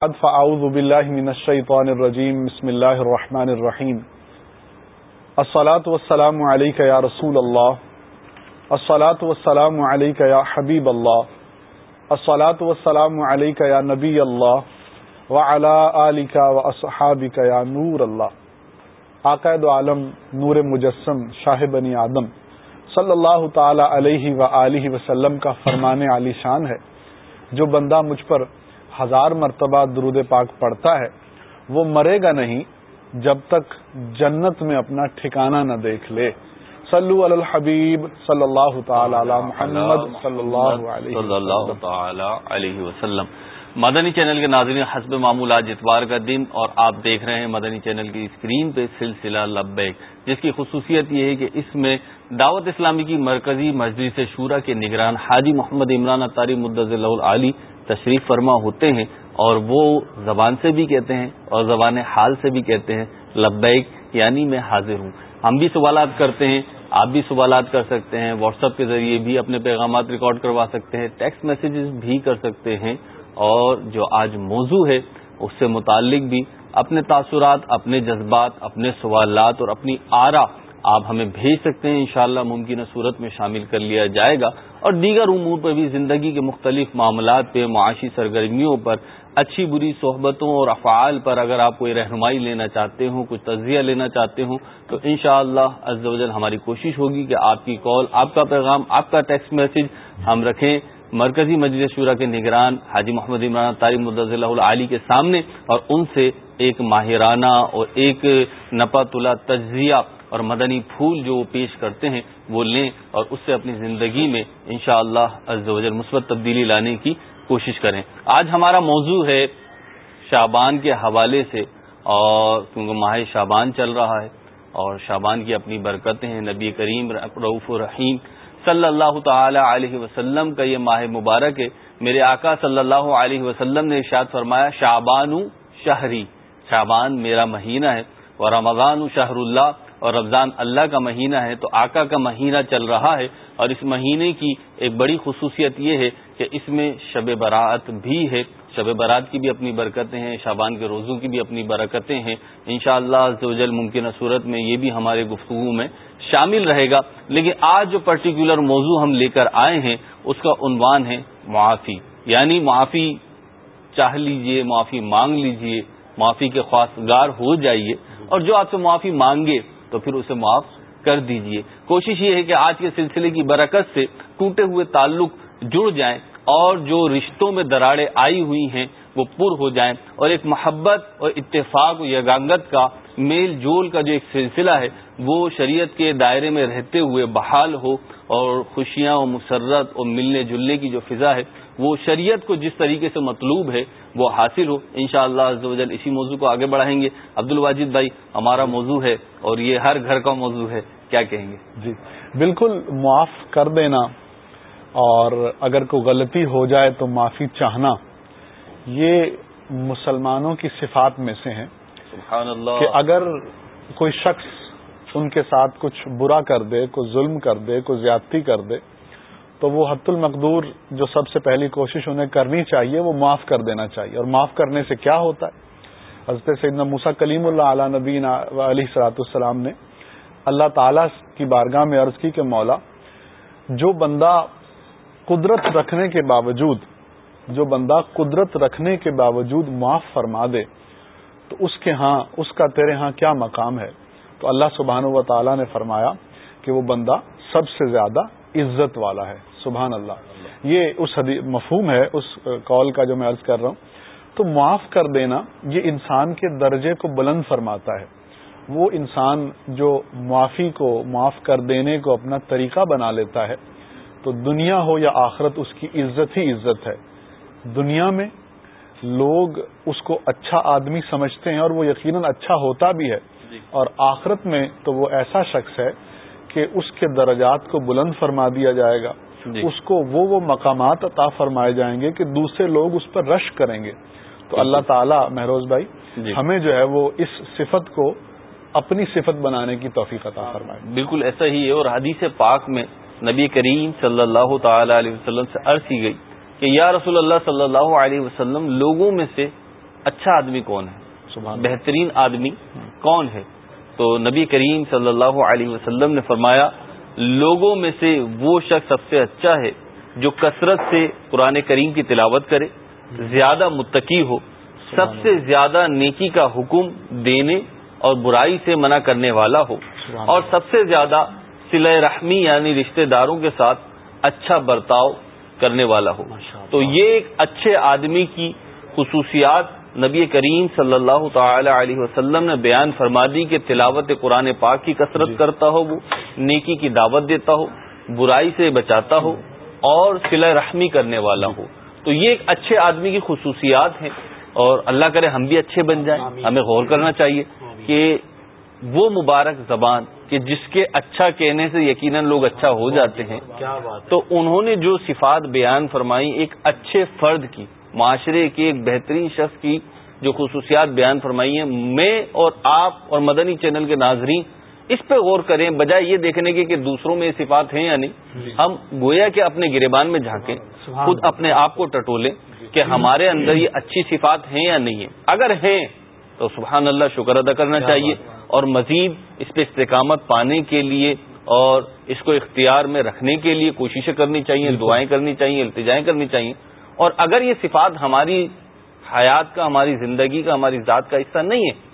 فاعوذ باللہ من الشیطان الرجیم، بسم اللہ الرحمن الرحیم. الصلاة والسلام علیکہ یا رسول اللہ. الصلاة والسلام علیکہ یا حبیب اللہ. الصلاة والسلام علیکہ یا نبی اللہ. وعلا آلکہ واصحابکہ یا نور اللہ. آقائد عالم، نور مجسم، شاہ بنی آدم. صلی اللہ تعالی علیہ وآلہ وسلم کا فرمان علی شان ہے. جو بندہ مجھ پر ہزار مرتبہ درود پاک پڑتا ہے وہ مرے گا نہیں جب تک جنت میں اپنا ٹھکانہ نہ دیکھ لے۔ صلو علی الحبیب صلی اللہ تعالی علی محمد صلی اللہ تعالی علیہ وسلم۔ مدنی چینل کے ناظرین حسب معمول آج اتوار کا دن اور آپ دیکھ رہے ہیں مدنی چینل کی اسکرین پہ سلسلہ لبیک جس کی خصوصیت یہ ہے کہ اس میں دعوت اسلامی کی مرکزی مجلس شورا کے نگران حاجی محمد عمران اطاری مدض اللہ علی تشریف فرما ہوتے ہیں اور وہ زبان سے بھی کہتے ہیں اور زبان حال سے بھی کہتے ہیں، لبیک یعنی میں حاضر ہوں۔ ہم بھی سوالات کرتے ہیں، آپ بھی سوالات کر سکتے ہیں، واٹس ایپ کے ذریعے بھی اپنے پیغامات ریکارڈ کروا سکتے ہیں، ٹیکسٹ میسیجز بھی کر سکتے ہیں اور جو آج موضوع ہے، اس سے متعلق بھی اپنے تاثرات، اپنے جذبات، اپنے سوالات اور اپنی آرا آپ ہمیں بھیج سکتے ہیں، انشاءاللہ ممکنہ صورت میں شامل کر لیا جائے گا۔ اور دیگر امور پر بھی زندگی کے مختلف معاملات پہ، معاشی سرگرمیوں پر، اچھی بری صحبتوں اور افعال پر اگر آپ کوئی رہنمائی لینا چاہتے ہوں کچھ تجزیہ لینا چاہتے ہوں، تو انشاءاللہ شاء اللہ ہماری کوشش ہوگی کہ آپ کی کال، آپ کا پیغام، آپ کا ٹیکسٹ میسج ہم رکھیں۔ مرکزی مجلس شورا کے نگران حاجی محمد عمران طارم مدض اللہ علی کے سامنے اور ان سے ایک ماہرانہ اور ایک نپا تلا تجزیہ اور مدنی پھول جو وہ پیش کرتے ہیں وہ لیں اور اس سے اپنی زندگی میں انشاءاللہ شاء اللہ مثبت تبدیلی لانے کی کوشش کریں۔ آج ہمارا موضوع ہے شابان کے حوالے سے اور کیونکہ ماہ شابان چل رہا ہے اور شابان کی اپنی برکتیں ہیں، نبی کریم رعف الرحیم صلی اللہ تعالی علیہ وسلم کا یہ ماہ مبارک ہے۔ میرے آقا صلی اللہ علیہ وسلم نے ارشاد فرمایا شابان شہری شابان میرا مہینہ ہے۔ اور رمضان شہر اللہ اور رمضان اللہ کا مہینہ ہے تو آقا کا مہینہ چل رہا ہے اور اس مہینے کی ایک بڑی خصوصیت یہ ہے کہ اس میں شب برات بھی ہے۔ شب برات کی بھی اپنی برکتیں ہیں شابان کے روزوں کی بھی اپنی برکتیں ہیں۔ انشاءاللہ شاء اللہ ممکنہ صورت میں یہ بھی ہمارے گفتگو میں شامل رہے گا۔ لیکن آج جو پرٹیکولر موضوع ہم لے کر آئے ہیں، اس کا عنوان ہے معافی۔ یعنی معافی چاہ لیجیے، معافی مانگ لیجیے، معافی کے خواستگار ہو جائیے۔ اور جو آپ سے معافی مانگے تو پھر اسے معاف کر دیجیے۔ کوشش یہ ہے کہ آج کے سلسلے کی برکت سے ٹوٹے ہوئے تعلق جڑ جائیں اور جو رشتوں میں دراڑیں آئی ہوئی ہیں وہ پر ہو جائیں۔ اور ایک محبت اور اتفاق یگانگت کا میل جول کا جو ایک سلسلہ ہے، وہ شریعت کے دائرے میں رہتے ہوئے بحال ہو اور خوشیاں اور مسرت اور ملنے جلنے کی جو فضا ہے وہ شریعت کو جس طریقے سے مطلوب ہے وہ حاصل ہو۔ انشاءاللہ شاء اللہ اسی موضوع کو آگے بڑھائیں گے۔ عبد الواجد بھائی ہمارا موضوع ہے اور یہ ہر گھر کا موضوع ہے۔ کیا کہیں گے؟ جی۔ بالکل معاف کر دینا اور اگر کوئی غلطی ہو جائے تو معافی چاہنا یہ مسلمانوں کی صفات میں سے ہیں سبحان اللہ کہ اگر کوئی شخص ان کے ساتھ کچھ برا کر دے کوئی ظلم کر دے کوئی زیادتی کر دے تو وہ حت المقدور جو سب سے پہلی کوشش انہیں کرنی چاہیے، وہ معاف کر دینا چاہیے۔ اور معاف کرنے سے کیا ہوتا ہے؟ حضرت سیدنا موسا کلیم اللہ علیہ نبی علیہ سلاۃ السلام نے اللہ تعالی کی بارگاہ میں عرض کی کہ مولا، جو بندہ قدرت رکھنے کے باوجود، جو بندہ قدرت رکھنے کے باوجود معاف فرما دے، تو اس کے ہاں اس کا تیرے ہاں کیا مقام ہے؟ تو اللہ سبحان و تعالیٰ نے فرمایا کہ وہ بندہ سب سے زیادہ عزت والا ہے سبحان اللہ۔ یہ اس مفہوم ہے اس کال کا جو میں عرض کر رہا ہوں۔ تو معاف کر دینا یہ انسان کے درجے کو بلند فرماتا ہے۔ وہ انسان جو معافی کو معاف کر دینے کو اپنا طریقہ بنا لیتا ہے تو دنیا ہو یا آخرت اس کی عزت ہی عزت ہے۔ دنیا میں لوگ اس کو اچھا آدمی سمجھتے ہیں اور وہ یقیناً اچھا ہوتا بھی ہے۔ جی۔ اور آخرت میں تو وہ ایسا شخص ہے کہ اس کے درجات کو بلند فرما دیا جائے گا۔ جی۔ اس کو وہ وہ مقامات عطا فرمائے جائیں گے کہ دوسرے لوگ اس پر رش کریں گے۔ تو اللہ تعالیٰ مہروز بھائی جی۔ ہمیں جو ہے وہ اس صفت کو اپنی صفت بنانے کی توفیق عطا فرمائے۔ بالکل ایسا ہی ہے اور حدیث پاک میں نبی کریم صلی اللہ تعالی علیہ وسلم سے عرض کی گئی کہ یا رسول اللہ صلی اللہ علیہ وسلم لوگوں میں سے اچھا آدمی کون ہے؟ بہترین آدمی کون ہے؟ تو نبی کریم صلی اللہ علیہ وسلم نے فرمایا لوگوں میں سے وہ شخص سب سے اچھا ہے جو کثرت سے قرآن کریم کی تلاوت کرے زیادہ متقی ہو سب سے زیادہ نیکی کا حکم دینے اور برائی سے منع کرنے والا ہو اور سب سے زیادہ سل رحمی یعنی رشتہ داروں کے ساتھ اچھا برتاؤ کرنے والا ہو۔ تو یہ ایک اچھے آدمی کی خصوصیات نبی کریم صلی اللہ تعالی علیہ وسلم نے بیان فرما دی کہ تلاوت قرآن پاک کی کثرت جی۔ کرتا ہو وہ نیکی کی دعوت دیتا ہو برائی سے بچاتا ہو اور سلا رحمی کرنے والا ہو۔ تو یہ ایک اچھے آدمی کی خصوصیات ہیں اور اللہ کرے ہم بھی اچھے بن جائیں۔ ہمیں غور کرنا چاہیے کہ وہ مبارک زبان کہ جس کے اچھا کہنے سے یقیناً لوگ اچھا ہو جاتے ہیں۔ تو انہوں نے جو صفات بیان فرمائی ایک اچھے فرد کی معاشرے کے ایک بہترین شخص کی جو خصوصیات بیان فرمائی ہیں میں اور آپ اور مدنی چینل کے ناظرین اس پہ غور کریں بجائے یہ دیکھنے کے کہ دوسروں میں یہ صفات ہیں یا نہیں جی۔ ہم گویا کہ اپنے گریبان میں جھانکیں خود اپنے آپ کو ٹٹولیں کہ ہمارے اندر یہ اچھی صفات ہیں یا نہیں ہیں۔ اگر ہیں تو سبحان اللہ شکر ادا کرنا چاہیے۔ اور مزید اس پہ استقامت پانے کے لیے اور اس کو اختیار میں رکھنے کے لیے کوششیں کرنی چاہیے دعائیں کرنی چاہیے التجائیں کرنی چاہیے۔ اور اگر یہ صفات ہماری حیات کا ہماری زندگی کا ہماری ذات کا حصہ نہیں ہے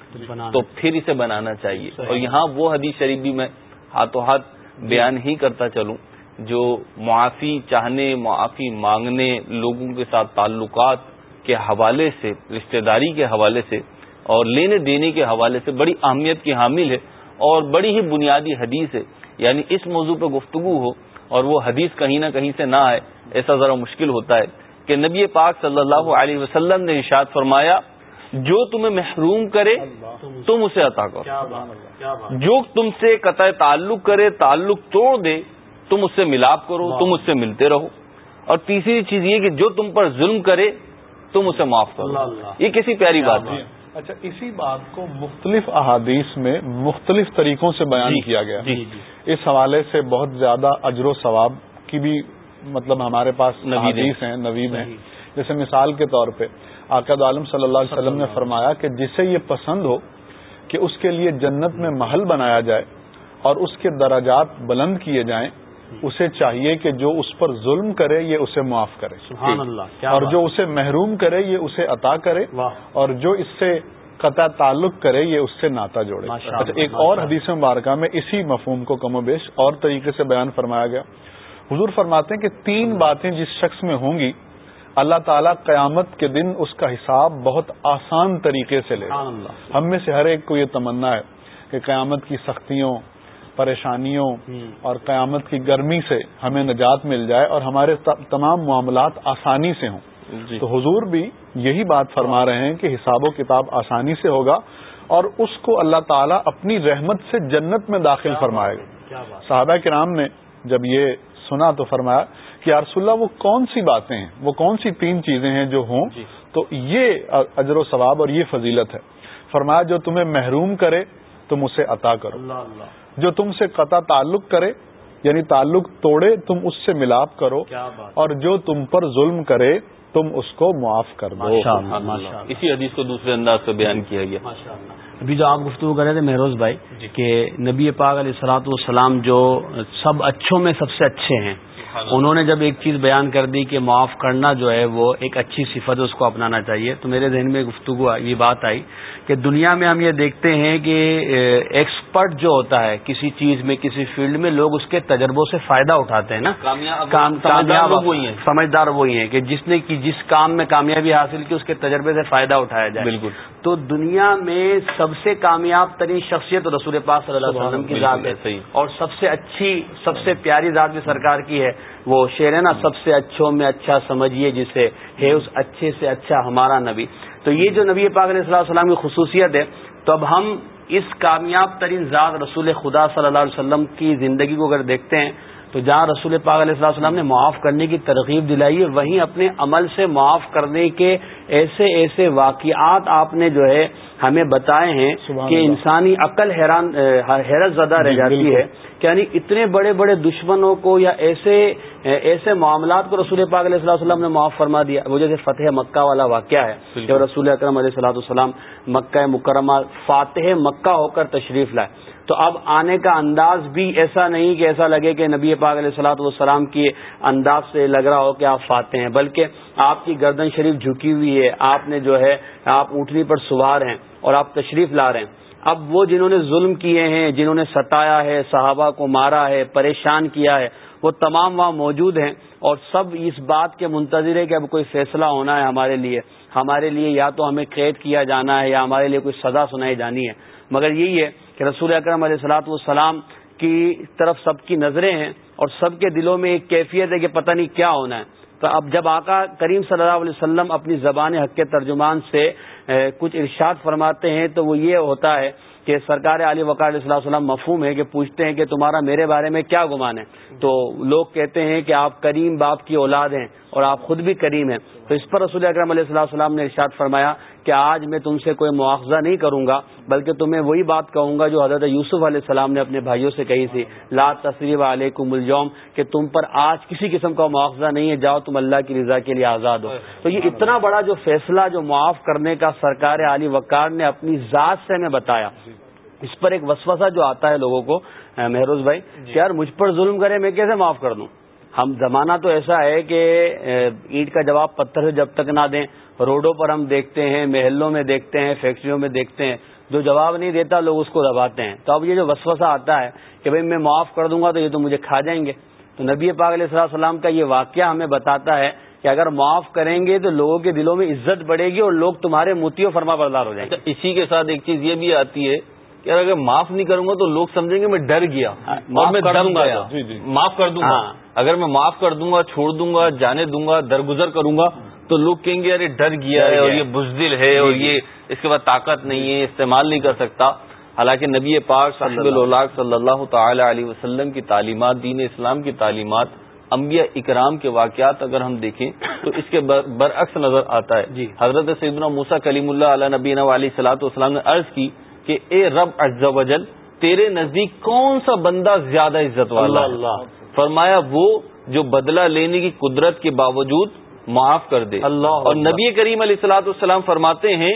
تو پھر اسے بنانا چاہیے۔ اور یہاں وہ حدیث شریف بھی میں ہاتھوں ہاتھ بیان ہی کرتا چلوں جو معافی چاہنے معافی مانگنے لوگوں کے ساتھ تعلقات کے حوالے سے رشتہ داری کے حوالے سے اور لینے دینے کے حوالے سے بڑی اہمیت کی حامل ہے اور بڑی ہی بنیادی حدیث ہے۔ یعنی اس موضوع پہ گفتگو ہو اور وہ حدیث کہیں نہ کہیں سے نہ آئے ایسا ذرا مشکل ہوتا ہے۔ کہ نبی پاک صلی اللہ علیہ وسلم نے ارشاد فرمایا جو تمہیں محروم کرے تم اسے عطا کرو۔ جو تم سے قطع تعلق کرے تعلق توڑ دے تم اس سے ملاپ کرو تم اس سے ملتے رہو۔ اور تیسری چیز یہ کہ جو تم پر ظلم کرے تم اسے معاف کرو۔ یہ کسی پیاری بات ہے اچھا اسی بات کو مختلف احادیث میں مختلف طریقوں سے بیان جی، کیا گیا۔ جی جی۔ اس حوالے سے بہت زیادہ اجر و ثواب کی بھی مطلب ہمارے پاس احادیث ہیں. نوید ہیں جیسے مثال کے طور پہ آقاد عالم صلی اللہ علیہ وسلم نے فرمایا کہ جسے یہ پسند ہو کہ اس کے لیے جنت میں محل بنایا جائے اور اس کے درجات بلند کیے جائیں اسے چاہیے کہ جو اس پر ظلم کرے یہ اسے معاف کرے. سبحان اللہ اور جو اسے محروم کرے یہ اسے عطا کرے اور جو اس سے قطع تعلق کرے یہ اس سے ناتا جوڑے. اچھا ایک اور حدیث مبارکہ میں اسی مفہوم کو کم و بیش اور طریقے سے بیان فرمایا گیا۔ حضور فرماتے ہیں کہ تین باتیں جس شخص میں ہوں گی اللہ تعالیٰ قیامت کے دن اس کا حساب بہت آسان طریقے سے لے ہم میں سے ہر ایک کو یہ تمنا ہے کہ قیامت کی سختیوں پریشانیوں اور قیامت کی گرمی سے ہمیں نجات مل جائے اور ہمارے تمام معاملات آسانی سے ہوں۔ جی۔ تو حضور بھی یہی بات فرما رہے ہیں کہ حساب و کتاب آسانی سے ہوگا اور اس کو اللہ تعالیٰ اپنی رحمت سے جنت میں داخل فرمائے گا۔ صحابہ کرام نے جب یہ سنا تو فرمایا کہ اللہ وہ کون سی باتیں ہیں؟ وہ کون سی تین چیزیں ہیں جو ہوں؟ جی۔ تو یہ اجر و ثواب اور یہ فضیلت ہے۔ فرمایا جو تمہیں محروم کرے تم اسے عطا کرو۔ جو تم سے قطع تعلق کرے یعنی تعلق توڑے تم اس سے ملاپ کرو۔ اور جو تم پر ظلم کرے تم اس کو معاف کر دو۔ اسی حدیث کو دوسرے انداز سے بیان کیا گیا۔ ابھی جو آپ گفتگو کر رہے تھے مہروز بھائی جی۔ کہ نبی پاک علیہ السلاط والسلام جو سب اچھوں میں سب سے اچھے ہیں انہوں نے جب ایک چیز بیان کر دی کہ معاف کرنا جو ہے وہ ایک اچھی صفت اس کو اپنانا چاہیے تو میرے ذہن میں گفتگو یہ بات آئی کہ دنیا میں ہم یہ دیکھتے ہیں کہ ایکسپرٹ جو ہوتا ہے کسی چیز میں کسی فیلڈ میں لوگ اس کے تجربوں سے فائدہ اٹھاتے ہیں نا۔ کامیاب وہی ہیں۔ سمجھدار وہی ہیں کہ جس نے جس کام میں کامیابی حاصل کی اس کے تجربے سے فائدہ اٹھایا جائے۔ بالکل۔ تو دنیا میں سب سے کامیاب ترین شخصیت رسول پاک صلی اللہ علیہ وسلم کی ذات ہے۔ اور سب سے اچھی سب سے پیاری ذات بھی سرکار کی ہے وہ شعر ہے نا سب سے اچھوں میں اچھا سمجھیے جسے ہے اس اچھے سے اچھا ہمارا نبی۔ تو یہ جو نبی پاک علیہ السلام وسلم کی خصوصیت ہے، تو اب ہم اس کامیاب ترین ذات رسول خدا صلی اللہ علیہ وسلم کی زندگی کو اگر دیکھتے ہیں تو جہاں رسول پاک علیہ السلام نے معاف کرنے کی ترغیب دلائی ہے وہیں اپنے عمل سے معاف کرنے کے ایسے ایسے واقعات آپ نے جو ہے ہمیں بتائے ہیں کہ انسانی عقل حیران حیرت زدہ رہ جی، جاتی ہے کہ یعنی اتنے بڑے بڑے دشمنوں کو یا ایسے ایسے معاملات کو رسول پاک علیہ السلام وسلم نے معاف فرما دیا۔ وہ جیسے فتح مکہ والا واقعہ ہے جب رسول اکرم علیہ السلاۃ السلام مکہ مکرمہ فاتح مکہ ہو کر تشریف لائے۔ تو اب آنے کا انداز بھی ایسا نہیں کہ ایسا لگے کہ نبی پاک علیہ السلاۃ والسلام کی انداز سے لگ رہا ہو کہ آپ فاتح ہیں، بلکہ آپ کی گردن شریف جھکی ہوئی ہے، آپ نے جو ہے آپ اونٹنی پر سوار ہیں اور آپ تشریف لا رہے ہیں۔ اب وہ جنہوں نے ظلم کیے ہیں، جنہوں نے ستایا ہے، صحابہ کو مارا ہے، پریشان کیا ہے، وہ تمام وہاں موجود ہیں اور سب اس بات کے منتظر ہے کہ اب کوئی فیصلہ ہونا ہے ہمارے لیے۔ ہمارے لیے یا تو ہمیں قید کیا جانا ہے یا ہمارے لیے کوئی سزا سنائی جانی ہے۔ مگر یہی ہے کہ رسول اکرم علیہ السلاۃ والسلام کی طرف سب کی نظریں ہیں اور سب کے دلوں میں ایک کیفیت ہے کہ پتہ نہیں کیا ہونا ہے۔ تو اب جب آقا کریم صلی اللہ علیہ وسلم اپنی زبان حق کے ترجمان سے کچھ ارشاد فرماتے ہیں تو وہ یہ ہوتا ہے کہ سرکار علی وقار علیہ اللہ وسلم مفہوم ہے کہ پوچھتے ہیں کہ تمہارا میرے بارے میں کیا گمان ہے۔ تو لوگ کہتے ہیں کہ آپ کریم باپ کی اولاد ہیں اور آپ خود بھی کریم ہیں۔ تو اس پر رسول اکرم علیہ السلام السلام نے ارشاد فرمایا کہ آج میں تم سے کوئی مواخذہ نہیں کروں گا، بلکہ تمہیں وہی بات کہوں گا جو حضرت یوسف علیہ السلام نے اپنے بھائیوں سے کہی تھی۔ لا تصریف علیکم الجوم، کہ تم پر آج کسی قسم کا مواخذہ نہیں ہے، جاؤ تم اللہ کی رضا کے لیے آزاد ہو۔ تو یہ اتنا بڑا جو فیصلہ جو معاف کرنے کا سرکار علی وقار نے اپنی ذات سے ہمیں بتایا، اس پر ایک وسوسہ جو آتا ہے لوگوں کو مہروز بھائی، کہ یار مجھ پر ظلم کرے، میں کیسے معاف کر دوں؟ ہم زمانہ تو ایسا ہے کہ اینٹ کا جواب پتھر سے جب تک نہ دیں، روڈوں پر ہم دیکھتے ہیں، محلوں میں دیکھتے ہیں، فیکٹریوں میں دیکھتے ہیں، جو جواب نہیں دیتا لوگ اس کو دباتے ہیں۔ تو اب یہ جو وسوسہ آتا ہے کہ بھائی میں معاف کر دوں گا تو یہ تو مجھے کھا جائیں گے۔ تو نبی پاک علیہ السلام کا یہ واقعہ ہمیں بتاتا ہے کہ اگر معاف کریں گے تو لوگوں کے دلوں میں عزت بڑھے گی اور لوگ تمہارے موتیوں فرما بردار ہو جائیں گے۔ اچھا، اسی کے ساتھ ایک چیز یہ بھی آتی ہے کہ اگر معاف نہیں کروں گا تو لوگ سمجھیں گے میں ڈر گیا ہاں، میں ڈر گیا۔ جی، جی۔ معاف کر دوں گا۔ ہاں۔ اگر میں معاف کر دوں گا چھوڑ دوں گا جانے دوں گا درگزر کروں گا تو لوگ کہیں گے ارے ڈر گیا ہے اور یہ بزدل ہے اور جی، یہ اس کے بعد طاقت نہیں ہے استعمال نہیں کر سکتا۔ حالانکہ نبی پاک صلی اللہ صلی اللہ تعالی علیہ وسلم کی تعلیمات دین اسلام کی تعلیمات انبیاء اکرام کے واقعات اگر ہم دیکھیں تو اس کے برعکس نظر آتا ہے۔ جی۔ حضرت سیدنا موسا کلیم اللہ علیہ نبی علیہ صلاح والسلام نے عرض کی کہ اے رب عز و جل تیرے نزدیک کون سا بندہ زیادہ عزت والا اللہ فرمایا وہ جو بدلہ لینے کی قدرت کے باوجود معاف کر دے۔ اللہ اور نبی کریم علیہ السلاۃ السلام فرماتے ہیں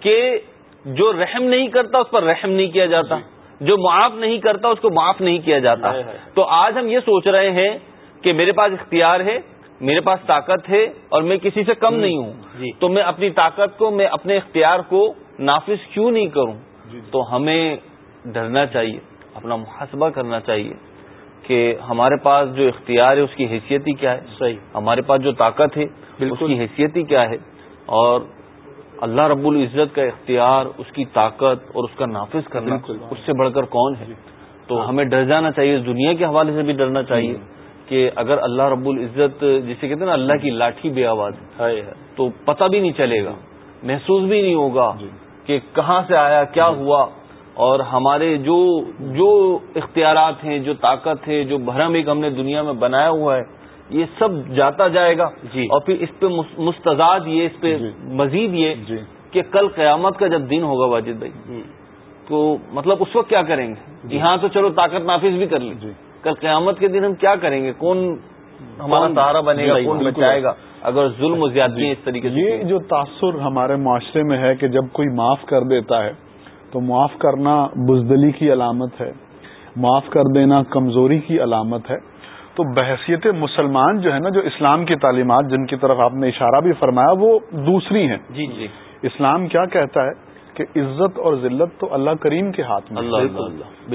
کہ جو رحم نہیں کرتا اس پر رحم نہیں کیا جاتا۔ جی۔ جو معاف نہیں کرتا اس کو معاف نہیں کیا جاتا۔ تو آج ہم یہ سوچ رہے ہیں کہ میرے پاس اختیار ہے میرے پاس طاقت ہے اور میں کسی سے کم نہیں ہوں۔ جی۔ تو میں اپنی طاقت کو میں اپنے اختیار کو نافذ کیوں نہیں کروں۔ تو ہمیں ڈرنا چاہیے اپنا محاسبہ کرنا چاہیے کہ ہمارے پاس جو اختیار ہے اس کی حیثیت ہی کیا ہے؟ صحیح۔ ہمارے پاس جو طاقت ہے اس کی حیثیت ہی کیا ہے؟ اور اللہ رب العزت کا اختیار اس کی طاقت اور اس کا نافذ کرنا اس سے بڑھ کر کون ہے؟ تو ہاں۔ ہمیں ڈر جانا چاہیے اس دنیا کے حوالے سے بھی ڈرنا چاہیے کہ اگر اللہ رب العزت جسے کہتے ہیں نا اللہ کی لاٹھی بے آواز ہے تو پتہ بھی نہیں چلے گا محسوس بھی نہیں ہوگا۔ جی۔ کہ کہاں سے آیا کیا ہوا؟ اور ہمارے جو جو اختیارات ہیں جو طاقت ہے جو بھرم ایک ہم نے دنیا میں بنایا ہوا ہے یہ سب جاتا جائے گا۔ جی۔ اور پھر اس پہ مستضاد یہ اس پہ جی۔ مزید یہ جی۔ کہ کل قیامت کا جب دن ہوگا واجد بھائی تو مطلب اس وقت کیا کریں گے؟ جی۔ ہاں تو چلو طاقت نافذ بھی کر لیں۔ جی۔ کل قیامت کے دن ہم کیا کریں گے؟ کون ہمارا سہارا بنے گا؟ کون بچائے گا؟ اگر ظلم و زیادتی اس طریقے سے یہ جو تاثر ہمارے معاشرے میں ہے کہ جب کوئی معاف کر دیتا ہے تو معاف کرنا بزدلی کی علامت ہے معاف کر دینا کمزوری کی علامت ہے۔ تو بحثیت مسلمان جو ہے نا جو اسلام کی تعلیمات جن کی طرف آپ نے اشارہ بھی فرمایا وہ دوسری ہیں۔ جی جی۔ اسلام کیا کہتا ہے کہ عزت اور ذلت تو اللہ کریم کے ہاتھ میں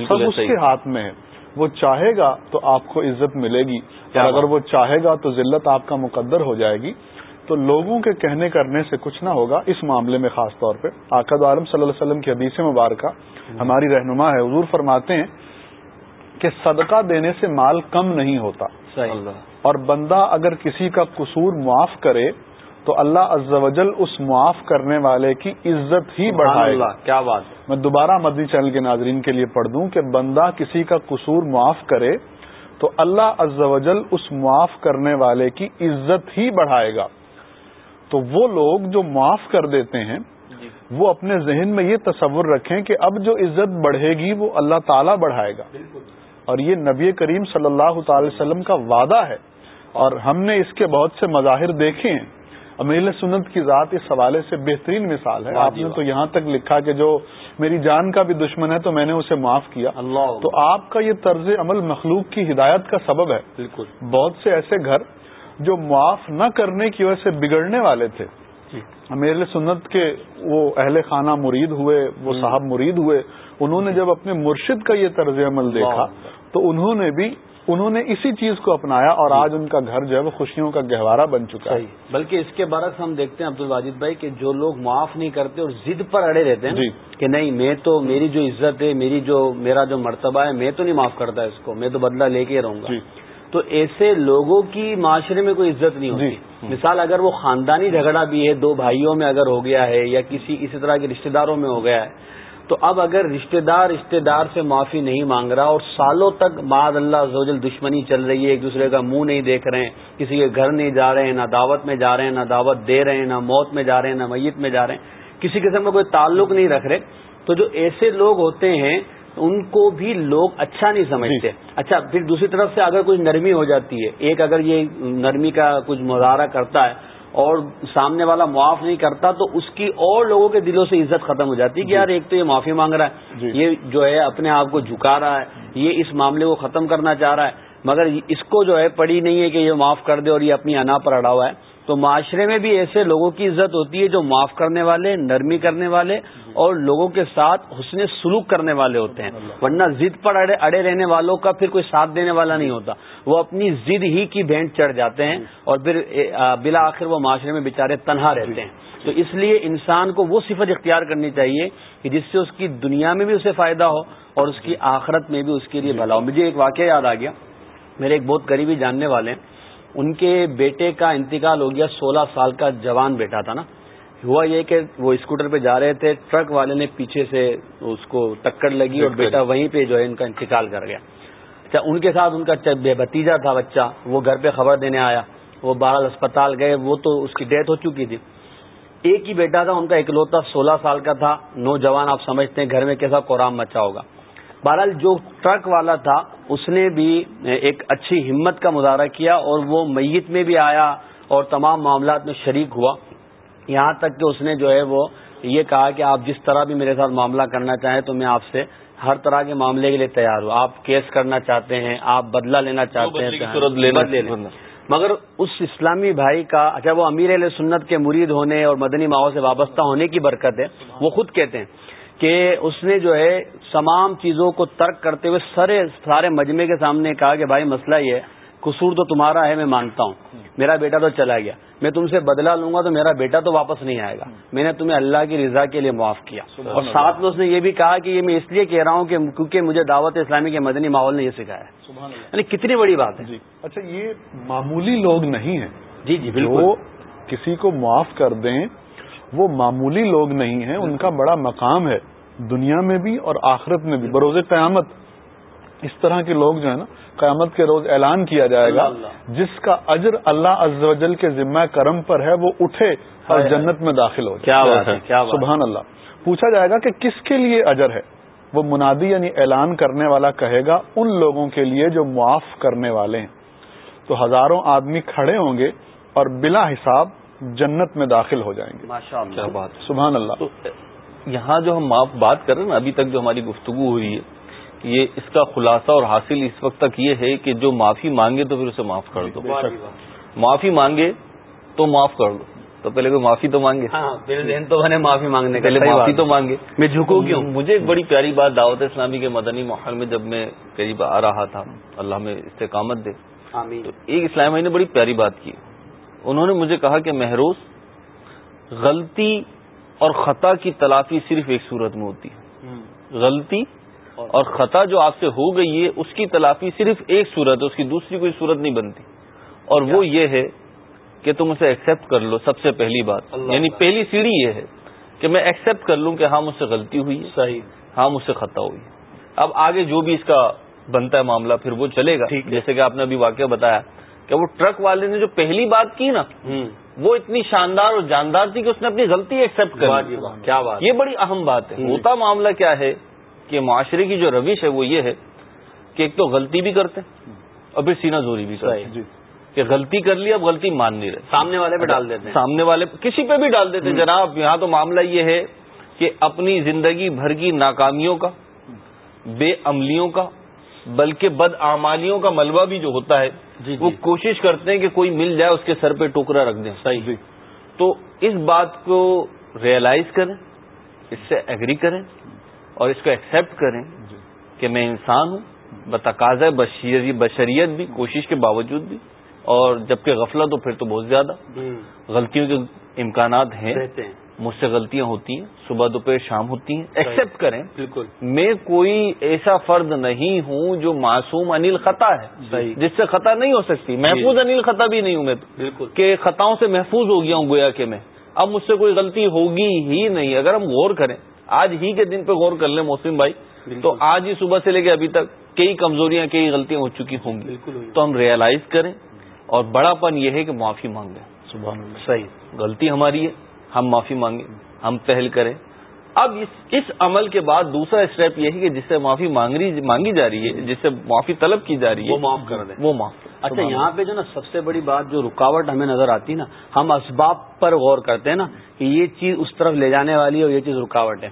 سب اس کے ہاتھ میں ہے۔ وہ چاہے گا تو آپ کو عزت ملے گی اور اگر وہ چاہے گا تو ذلت آپ کا مقدر ہو جائے گی تو لوگوں کے کہنے کرنے سے کچھ نہ ہوگا اس معاملے میں خاص طور پہ۔ آقد عالم صلی اللہ علیہ وسلم کی حدیث مبارکہ ہماری رہنما ہے حضور فرماتے ہیں کہ صدقہ دینے سے مال کم نہیں ہوتا۔ اور بندہ اگر کسی کا قصور معاف کرے تو اللہ عز و جل اس معاف کرنے والے کی عزت ہی بڑھائے گا۔ کیا بات میں دوبارہ مدنی چینل کے ناظرین کے لیے پڑھ دوں کہ بندہ کسی کا قصور معاف کرے تو اللہ عز و جل اس معاف کرنے والے کی عزت ہی بڑھائے گا۔ تو وہ لوگ جو معاف کر دیتے ہیں جی۔ وہ اپنے ذہن میں یہ تصور رکھیں کہ اب جو عزت بڑھے گی وہ اللہ تعالیٰ بڑھائے گا۔ اور یہ نبی کریم صلی اللہ تعالی وسلم کا وعدہ ہے۔ اور ہم نے اس کے بہت سے مظاہر دیکھے ہیں۔ امیر سنت کی ذات اس حوالے سے بہترین مثال ہے۔ آپ نے تو یہاں تک لکھا کہ جو میری جان کا بھی دشمن ہے تو میں نے اسے معاف کیا۔ اللہ۔ تو آپ کا یہ طرز عمل مخلوق کی ہدایت کا سبب ہے۔ بالکل۔ بہت سے ایسے گھر جو معاف نہ کرنے کی وجہ سے بگڑنے والے تھے۔ جی۔ امیر سنت کے وہ اہل خانہ مرید ہوئے وہ صاحب مرید ہوئے انہوں نے جب اپنے مرشد کا یہ طرز عمل دیکھا تو انہوں نے بھی انہوں نے اسی چیز کو اپنایا اور آج ان کا گھر جو ہے وہ خوشیوں کا گہوارہ بن چکا ہے۔ بلکہ اس کے برعکس ہم دیکھتے ہیں عبد الواجد بھائی کہ جو لوگ معاف نہیں کرتے اور ضد پر اڑے رہتے ہیں جی۔ کہ نہیں میں تو میری جو عزت ہے میری جو میرا جو مرتبہ ہے میں تو نہیں معاف کرتا اس کو میں تو بدلہ لے کے رہوں گا۔ جی۔ تو ایسے لوگوں کی معاشرے میں کوئی عزت نہیں ہوتی۔ جی۔ مثال اگر وہ خاندانی جھگڑا بھی ہے دو بھائیوں میں اگر ہو گیا ہے یا کسی اسی طرح کے رشتہ داروں میں ہو گیا ہے تو اب اگر رشتہ دار رشتہ دار سے معافی نہیں مانگ رہا اور سالوں تک بعد اللہ زوجل دشمنی چل رہی ہے ایک دوسرے کا منہ نہیں دیکھ رہے ہیں کسی کے گھر نہیں جا رہے ہیں نہ دعوت میں جا رہے ہیں نہ دعوت دے رہے ہیں نہ موت میں جا رہے ہیں نہ میت میں جا رہے ہیں۔ کسی قسم کا کوئی تعلق نہیں رکھ رہے۔ تو جو ایسے لوگ ہوتے ہیں ان کو بھی لوگ اچھا نہیں سمجھتے۔ اچھا پھر دوسری طرف سے اگر کچھ نرمی ہو جاتی ہے ایک اگر یہ نرمی کا کچھ مظاہرہ کرتا ہے اور سامنے والا معاف نہیں کرتا تو اس کی اور لوگوں کے دلوں سے عزت ختم ہو جاتی ہے کہ یار ایک تو یہ معافی مانگ رہا ہے جی۔ یہ جو ہے اپنے آپ کو جھکا رہا ہے یہ اس معاملے کو ختم کرنا چاہ رہا ہے مگر اس کو جو ہے پڑی نہیں ہے کہ یہ معاف کر دے اور یہ اپنی انا پر اڑا ہوا ہے تو معاشرے میں بھی ایسے لوگوں کی عزت ہوتی ہے جو معاف کرنے والے، نرمی کرنے والے اور لوگوں کے ساتھ حسن سلوک کرنے والے ہوتے ہیں۔ ورنہ ضد پر اڑے اڑے رہنے والوں کا پھر کوئی ساتھ دینے والا نہیں ہوتا۔ وہ اپنی ضد ہی کی بھینٹ چڑھ جاتے ہیں اور پھر بلا آخر وہ معاشرے میں بےچارے تنہا رہتے ہیں۔ تو اس لیے انسان کو وہ صفت اختیار کرنی چاہیے کہ جس سے اس کی دنیا میں بھی اسے فائدہ ہو اور اس کی آخرت میں بھی اس کے لیے بھلا ہو۔ مجھے ایک واقعہ یاد آ گیا۔ میرے ایک بہت قریبی جاننے والے ہیں۔ ان کے بیٹے کا انتقال ہو گیا سولہ سال کا جوان بیٹا تھا نا۔ ہوا یہ کہ وہ اسکوٹر پہ جا رہے تھے ٹرک والے نے پیچھے سے اس کو ٹکر لگی اور بیٹا وہیں پہ جو ہے ان کا انتقال کر گیا۔ اچھا ان کے ساتھ ان کا بھتیجا تھا بچہ وہ گھر پہ خبر دینے آیا۔ وہ بارہ اسپتال گئے وہ تو اس کی ڈیتھ ہو چکی تھی۔ ایک ہی بیٹا تھا ان کا اکلوتا سولہ سال کا تھا۔ نوجوان آپ سمجھتے ہیں گھر میں کیسا قرآن مچا ہوگا۔ بہرحال جو ٹرک والا تھا اس نے بھی ایک اچھی ہمت کا مظاہرہ کیا اور وہ میت میں بھی آیا اور تمام معاملات میں شریک ہوا۔ یہاں تک کہ اس نے جو ہے وہ یہ کہا کہ آپ جس طرح بھی میرے ساتھ معاملہ کرنا چاہیں تو میں آپ سے ہر طرح کے معاملے کے لیے تیار ہوں۔ آپ کیس کرنا چاہتے ہیں آپ بدلہ لینا چاہتے ہیں مگر اس اسلامی بھائی کا اچھا وہ امیر علیہ سنت کے مرید ہونے اور مدنی ماحول سے وابستہ ہونے کی برکت ہے وہ خود کہتے ہیں۔ کہ اس نے جو ہے تمام چیزوں کو ترک کرتے ہوئے سارے سارے مجمے کے سامنے کہا کہ بھائی مسئلہ یہ ہے قصور تو تمہارا ہے میں مانتا ہوں۔ میرا بیٹا تو چلا گیا۔ میں تم سے بدلا لوں گا تو میرا بیٹا تو واپس نہیں آئے گا۔ میں نے تمہیں اللہ کی رضا کے لیے معاف کیا۔ اور ساتھ میں اس نے یہ بھی کہا کہ یہ میں اس لیے کہہ رہا ہوں کہ کیونکہ مجھے دعوت اسلامی کے مدنی ماحول نے یہ سکھایا یعنی کتنی بڑی بات ہے۔ جی۔ اچھا یہ معمولی لوگ نہیں ہیں۔ جی جی بالکل۔ کسی کو معاف کر دیں وہ معمولی لوگ نہیں ہیں۔ ان کا بڑا مقام ہے۔ دنیا میں بھی اور آخرت میں بھی۔ بروز قیامت اس طرح کے لوگ جو ہے نا قیامت کے روز اعلان کیا جائے گا جس کا اجر اللہ از وجل کے ذمہ کرم پر ہے وہ اٹھے اور جنت میں داخل ہو۔ جائے سبحان اللہ۔ پوچھا جائے گا کہ کس کے لیے اجر ہے؟ وہ منادی یعنی اعلان کرنے والا کہے گا ان لوگوں کے لیے جو معاف کرنے والے ہیں۔ تو ہزاروں آدمی کھڑے ہوں گے اور بلا حساب جنت میں داخل ہو جائیں گے۔ سبحان اللہ۔ یہاں جو ہم بات کر رہے ہیں نا ابھی تک جو ہماری گفتگو ہوئی ہے یہ اس کا خلاصہ اور حاصل اس وقت تک یہ ہے کہ جو معافی مانگے تو پھر اسے معاف کر دو۔ معافی مانگے تو معاف کر دو۔ تو پہلے کوئی معافی تو مانگے؟ ہاں، تو معافی مانگنے پہلے معافی تو مانگے۔ میں جھکو کیوں؟ مجھے ایک بڑی پیاری بات دعوت اسلامی کے مدنی ماحول میں جب میں قریب آ رہا تھا اللہ میں استقامت دے۔ تو ایک اسلام بھائی نے بڑی پیاری بات کی۔ انہوں نے مجھے کہا کہ محروز غلطی اور خطا کی تلافی صرف ایک صورت میں ہوتی ہے۔ غلطی اور خطا جو آپ سے ہو گئی ہے اس کی تلافی صرف ایک صورت ہے اس کی دوسری کوئی صورت نہیں بنتی۔ اور وہ یہ ہے کہ تم اسے ایکسپٹ کر لو سب سے پہلی بات۔ یعنی پہلی سیڑھی یہ ہے کہ میں ایکسپٹ کر لوں کہ ہاں مجھ سے غلطی ہوئی ہے۔ صحیح۔ ہاں مجھ سے خطا ہوئی اب آگے جو بھی اس کا بنتا ہے معاملہ پھر وہ چلے گا۔ جیسے کہ آپ نے ابھی واقعہ بتایا کہ وہ ٹرک والے نے جو پہلی بات کی نا وہ اتنی شاندار اور جاندار تھی کہ اس نے اپنی غلطی ایکسپٹ کر لی۔ کیا بات۔ یہ بڑی اہم بات ہے۔ ہوتا معاملہ کیا ہے کہ معاشرے کی جو روش ہے وہ یہ ہے کہ ایک تو غلطی بھی کرتے اور پھر سینا زوری بھی کرتے جی کہ غلطی کر لی اب غلطی مان نہیں رہے۔ سامنے والے پہ ڈال دیتے سامنے والے کسی پہ بھی ڈال دیتے جناب یہاں تو معاملہ یہ ہے کہ اپنی زندگی بھر کی ناکامیوں کا بے عملیوں کا بلکہ بد آمالیوں کا ملبہ بھی جو ہوتا ہے جی وہ جی۔ کوشش کرتے ہیں کہ کوئی مل جائے اس کے سر پہ ٹوکرا رکھ دیں۔ صحیح۔ جی۔ تو اس بات کو ریئلائز کریں اس سے ایگری کریں اور اس کو ایکسپٹ کریں جی۔ کہ میں انسان ہوں بتقاض بشریت بھی کوشش کے باوجود بھی۔ اور جبکہ غفلت تو پھر تو بہت زیادہ۔ غلطیوں کے امکانات ہیں۔ مجھ سے غلطیاں ہوتی ہیں صبح دوپہر شام ہوتی ہیں۔ ایکسپٹ کریں۔ بالکل۔ میں کوئی ایسا فرد نہیں ہوں جو معصوم انل خطا ہے جس سے خطا نہیں ہو سکتی۔ جی۔ محفوظ انل خطا بھی نہیں ہوں میں بالکل۔ کہ خطاؤں سے محفوظ ہو گیا ہوں گویا کہ میں۔ اب مجھ سے کوئی غلطی ہوگی ہی نہیں۔ اگر ہم غور کریں آج ہی کے دن پہ غور کر لیں محسن بھائی تو آج ہی صبح سے لے کے ابھی تک کئی کمزوریاں کئی غلطیاں ہو چکی ہوں گی۔ تو ہم ریئلائز کریں۔ اور بڑا پن یہ ہے کہ معافی مانگیں صحیح۔ غلطی ہماری ہے۔ ہم معافی مانگیں ہم پہل کریں۔ اب اس اس عمل کے بعد دوسرا اسٹیپ یہ ہے کہ جس سے معافی مانگی جا رہی ہے جس سے معافی طلب کی جا رہی ہے وہ معاف کر دیں۔ وہ معاف اچھا یہاں پہ جو نا سب سے بڑی بات جو رکاوٹ ہمیں نظر آتی نا ہم اسباب پر غور کرتے ہیں نا کہ یہ چیز اس طرف لے جانے والی ہے اور یہ چیز رکاوٹ ہے۔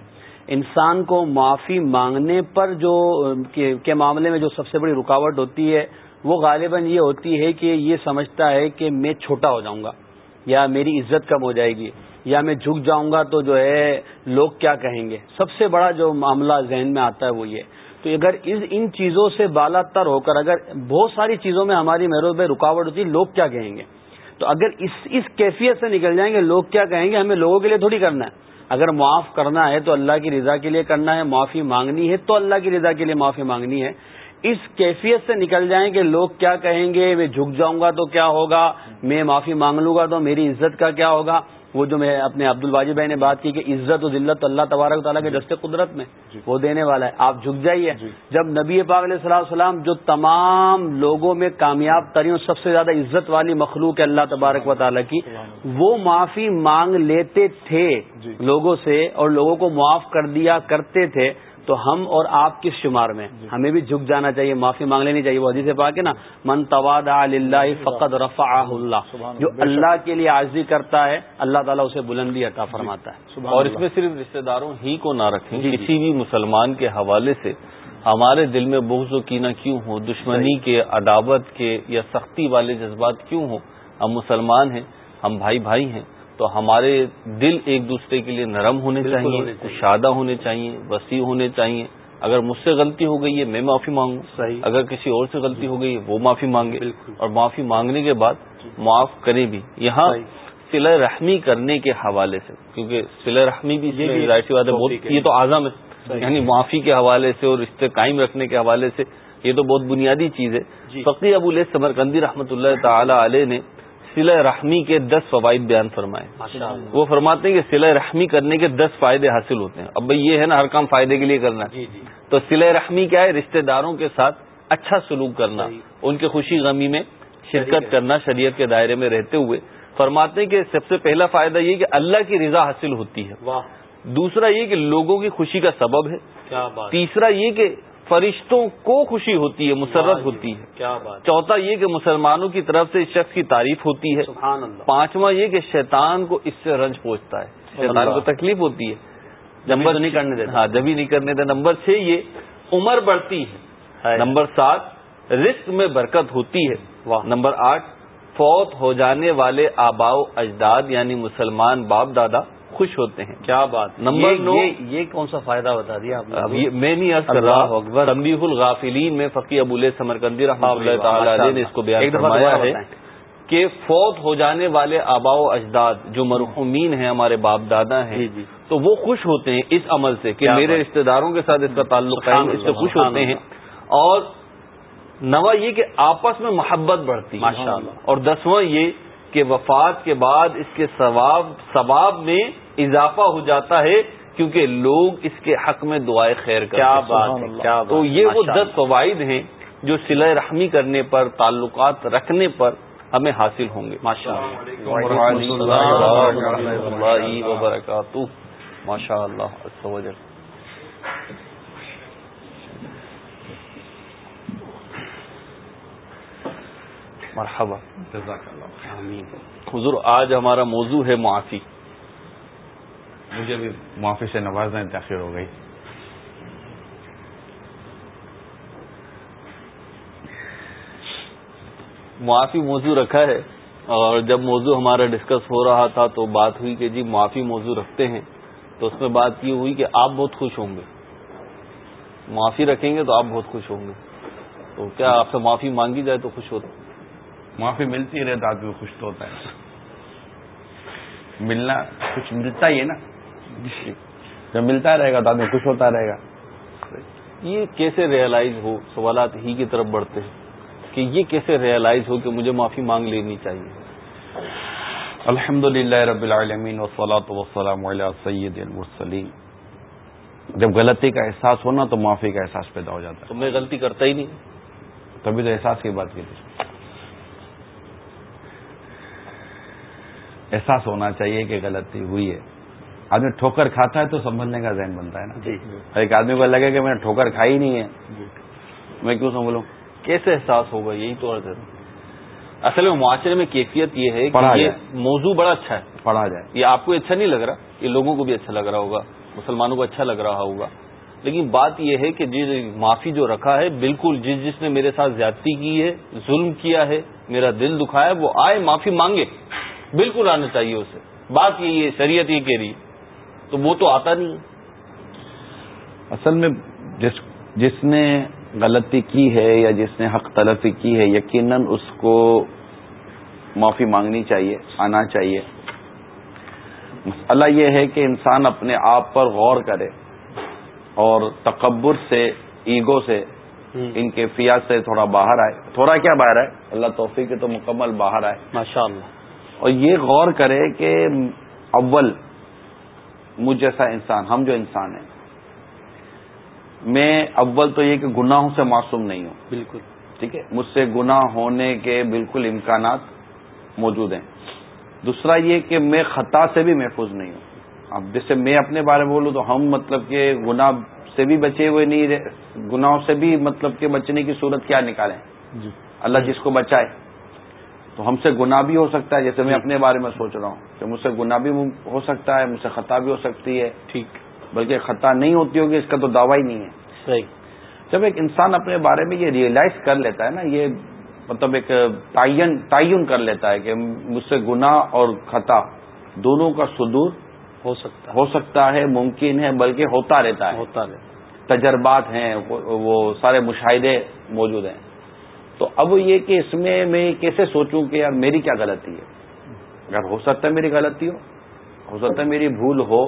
انسان کو معافی مانگنے پر جو کے معاملے میں جو سب سے بڑی رکاوٹ ہوتی ہے وہ غالباً یہ ہوتی ہے کہ یہ سمجھتا ہے کہ میں چھوٹا ہو جاؤں گا یا میری عزت کم ہو جائے گی۔ یا میں جھک جاؤں گا تو جو ہے لوگ کیا کہیں گے؟ سب سے بڑا جو معاملہ ذہن میں آتا ہے وہ یہ۔ تو اگر ان چیزوں سے بالا تر ہو کر اگر بہت ساری چیزوں میں ہماری محروب میں رکاوٹ ہوتی ہے لوگ کیا کہیں گے؟ تو اگر اس اس کیفیت سے نکل جائیں گے، لوگ کیا کہیں گے؟ ہمیں لوگوں کے لیے تھوڑی کرنا ہے۔ اگر معاف کرنا ہے تو اللہ کی رضا کے لیے کرنا ہے، معافی مانگنی ہے تو اللہ کی رضا کے لیے معافی مانگنی ہے۔ اس کیفیت سے نکل جائیں کہ لوگ کیا کہیں گے؟ میں جھک جاؤں گا تو کیا ہوگا؟ میں معافی مانگ لوں گا تو میری عزت کا کیا ہوگا؟ وہ جو میں اپنے عبد الواجی بھائی نے بات کی کہ عزت و ذلت اللہ تبارک تعالیٰ کے دستے قدرت میں جی۔ وہ دینے والا ہے۔ آپ جھک جائیے۔ جی۔ جب نبی پاک علیہ السلام السلام جو تمام لوگوں میں کامیاب ترین سب سے زیادہ عزت والی مخلوق ہے اللہ تبارک و تعالیٰ کی وہ معافی مانگ لیتے تھے جی۔ لوگوں سے اور لوگوں کو معاف کر دیا کرتے تھے۔ تو ہم اور آپ کس شمار میں جی۔ ہمیں بھی جھک جانا چاہیے معافی مانگ لینی چاہیے۔ وہ حدیث پاک ہے نا من تواد اللہ فقط رفا اللہ۔ جو اللہ کے لیے عاضی کرتا ہے اللہ تعالیٰ اسے بلندی عطا جی، فرماتا ہے۔ اور اس میں صرف رشتہ داروں ہی کو نہ رکھیں جی، کسی بھی مسلمان کے حوالے سے۔ ہمارے دل میں بغض و کینہ کیوں ہو؟ دشمنی کے عداوت کے یا سختی والے جذبات کیوں ہوں؟ ہم مسلمان ہیں ہم بھائی بھائی ہیں۔ تو ہمارے دل ایک دوسرے کے لیے نرم ہونے چاہیے کشادہ ہونے چاہیے وسیع ہونے چاہیے۔ اگر مجھ سے غلطی ہو گئی ہے میں معافی مانگوں۔ صحیح۔ اگر کسی اور سے غلطی ہو گئی ہے وہ معافی مانگے۔ اور معافی مانگنے کے بعد معاف کرے بھی۔ یہاں سلا رحمی کرنے کے حوالے سے کیونکہ سلا رحمی بھی یہ تو اعظم ہے۔ یعنی معافی کے حوالے سے اور رشتے قائم رکھنے کے حوالے سے یہ تو بہت بنیادی چیز ہے۔ جی۔ فقی ابو سمرکندی رحمۃ اللہ تعالی علیہ نے سلا رحمی کے دس فوائد بیان فرمائے۔ وہ فرماتے ہیں کہ سلا رحمی کرنے کے دس فائدے حاصل ہوتے ہیں۔ اب بھائی یہ ہے نا ہر کام فائدے کے لیے کرنا۔ ہے جی، جی۔ تو سلا رحمی کیا ہے؟ رشتہ داروں کے ساتھ اچھا سلوک کرنا ان کے خوشی غمی میں شرکت کرنا شریعت کے دائرے میں رہتے ہوئے۔ فرماتے ہیں کہ سب سے پہلا فائدہ یہ کہ اللہ کی رضا حاصل ہوتی ہے۔ دوسرا یہ کہ لوگوں کی خوشی کا سبب ہے۔ تیسرا یہ کہ فرشتوں کو خوشی ہوتی ہے مسرت ہوتی ہے۔ کیا بات۔ چوتھا یہ کہ مسلمانوں کی طرف سے اس شخص کی تعریف ہوتی ہے۔ پانچواں یہ کہ شیطان کو اس سے رنج پہنچتا ہے۔ شیطان کو تکلیف ہوتی ہے۔ نمبر نہیں کرنے دیتا۔ ہاں جبھی نہیں کرنے دیتا۔ نمبر چھ یہ عمر بڑھتی ہے۔ نمبر سات رسک میں برکت ہوتی ہے۔ نمبر آٹھ فوت ہو جانے والے آباؤ اجداد یعنی مسلمان باپ دادا۔ خوش ہوتے ہیں۔ کیا بات۔ نمبر نو یہ کون سا فائدہ بتا دیا آپ نے؟ میں نہیں عرض کر رہا۔ تنبیح الغافلین میں فقی ابو سمرکندی رحمۃ اللہ تعالی علیہ نے اس کو بیان فرمایا ہے کہ فوت ہو جانے والے آبا و اجداد جو مرحومین ہیں ہمارے باپ دادا ہیں جی، جی۔ تو وہ خوش ہوتے ہیں اس عمل سے کہ میرے رشتہ داروں کے ساتھ اس کا تعلق ہے اس سے خوش ہوتے ہیں۔ اور نواں یہ کہ آپس میں محبت بڑھتی ہے۔ اور دسواں یہ کہ وفات کے بعد اس کے ثواب ثواب میں اضافہ ہو جاتا ہے کیونکہ لوگ اس کے حق میں دعائیں خیر کرتے تو یہ وہ دس فوائد ہیں جو سلح رحمی کرنے پر تعلقات رکھنے پر ہمیں حاصل ہوں گے۔ ماشاء اللہ وبرکاتہ ماشاء اللہ مرحبا۔ حضور آج ہمارا موضوع ہے معافی۔ مجھے بھی معافی سے نوازنا تاخیر ہو گئی۔ معافی موضوع رکھا ہے اور جب موضوع ہمارا ڈسکس ہو رہا تھا تو بات ہوئی کہ جی معافی موضوع رکھتے ہیں تو اس میں بات یہ ہوئی کہ آپ بہت خوش ہوں گے۔ معافی رکھیں گے تو آپ بہت خوش ہوں گے۔ تو کیا آپ سے معافی مانگی جائے تو خوش ہوتا معافی ملتی رہے تو آدمی خوش تو ہوتا ہے۔ ملنا کچھ ملتا ہی ہے نا۔ جب ملتا رہے گا تو آدمی خوش ہوتا رہے گا۔ یہ کیسے ریئلائز ہو؟ سوالات ہی کی طرف بڑھتے ہیں کہ یہ کیسے ریئلائز ہو کہ مجھے معافی مانگ لینی چاہیے؟ الحمد للہ رب العالمین وسلاۃ وسلم سید المرسلین۔ جب غلطی کا احساس ہونا تو معافی کا احساس پیدا ہو جاتا ہے۔ تو میں غلطی کرتا ہی نہیں۔ تبھی تو احساس کی بات کی تھی۔ احساس ہونا چاہیے کہ غلطی ہوئی ہے۔ آدمی ٹھوکر کھاتا ہے تو سنبھلنے کا ذہن بنتا ہے نا۔ جی۔ ایک آدمی کو لگے کہ میں نے ٹھوکر کھائی نہیں ہے۔ جی۔ میں کیوں سنبھلوں؟ کیسے احساس ہوگا؟ یہی تو اصل میں معاشرے میں کیفیت یہ ہے کہ یہ موضوع بڑا اچھا ہے۔ پڑھا جائے۔ یہ آپ کو اچھا نہیں لگ رہا؟ یہ لوگوں کو بھی اچھا لگ رہا ہوگا۔ مسلمانوں کو اچھا لگ رہا ہوگا۔ لیکن بات یہ ہے کہ جس معافی جو رکھا ہے بالکل جس جس نے میرے ساتھ زیادتی کی ہے ظلم کیا ہے میرا دل دکھایا وہ آئے معافی مانگے۔ بالکل آنا چاہیے اسے۔ بات یہی ہے شریعت یہ کہہ رہی تو وہ تو آتا نہیں۔ اصل میں جس جس نے غلطی کی ہے یا جس نے حق تلفی کی ہے یقیناً اس کو معافی مانگنی چاہیے آنا چاہیے۔ مسئلہ یہ ہے کہ انسان اپنے آپ پر غور کرے اور تکبر سے ایگو سے ان کے فیاض سے تھوڑا باہر آئے۔ تھوڑا کیا باہر آئے؟ اللہ توفیق تو مکمل باہر آئے۔ ماشاء اللہ اور یہ غور کرے کہ اول مجھ جیسا انسان ہم جو انسان ہیں میں اول تو یہ کہ گناہوں سے معصوم نہیں ہوں۔ بالکل۔ ٹھیک ہے؟ مجھ سے گناہ ہونے کے بالکل امکانات موجود ہیں۔ دوسرا یہ کہ میں خطا سے بھی محفوظ نہیں ہوں۔ اب جیسے میں اپنے بارے میں بولوں تو ہم مطلب کہ گناہ سے بھی بچے ہوئے نہیں گناہوں سے بھی مطلب کہ بچنے کی صورت کیا نکالیں؟ جی۔ اللہ جس کو بچائے۔ تو ہم سے گناہ بھی ہو سکتا ہے جیسے میں جی۔ اپنے بارے میں سوچ رہا ہوں۔ کہ مجھ سے گناہ بھی ہو سکتا ہے مجھ سے خطا بھی ہو سکتی ہے۔ ٹھیک۔ بلکہ خطا نہیں ہوتی ہوگی اس کا تو دعویٰ ہی نہیں ہے۔ صحیح۔ جب ایک انسان اپنے بارے میں یہ ریئلائز کر لیتا ہے نا یہ مطلب ایک تعین تعین کر لیتا ہے کہ مجھ سے گناہ اور خطا دونوں کا صدور ہو سکتا ہو سکتا ہے ممکن ہے بلکہ ہوتا رہتا ہے۔ ہوتا رہتا تجربات ہیں وہ سارے مشاہدے موجود ہیں۔ تو اب یہ کہ اس میں میں کیسے سوچوں کہ یار میری کیا غلطی ہے؟ اگر ہو سکتا ہے میری غلطی ہو ہو سکتا ہے میری بھول ہو